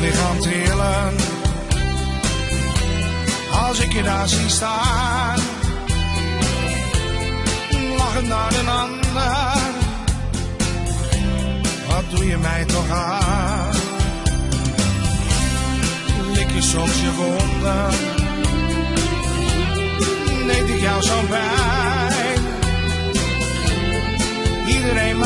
lichaam trillen. Als ik je daar zie staan, lachen naar een ander. Wat doe je mij toch aan? Lik je soms je wonden? Deed ik jou zo'n pijn? Iedereen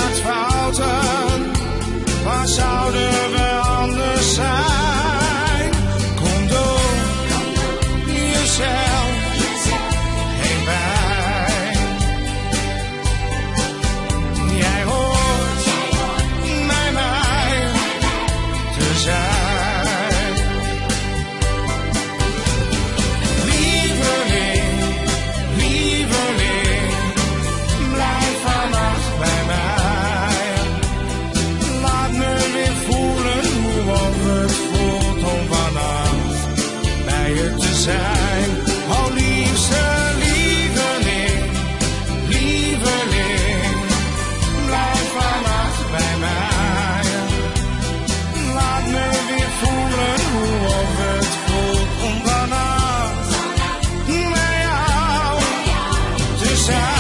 weer te zijn. O liefste lieveling, lieveling, blijf vannacht bij mij. Laat me weer voelen hoe of het voelt om vannacht met jou te zijn.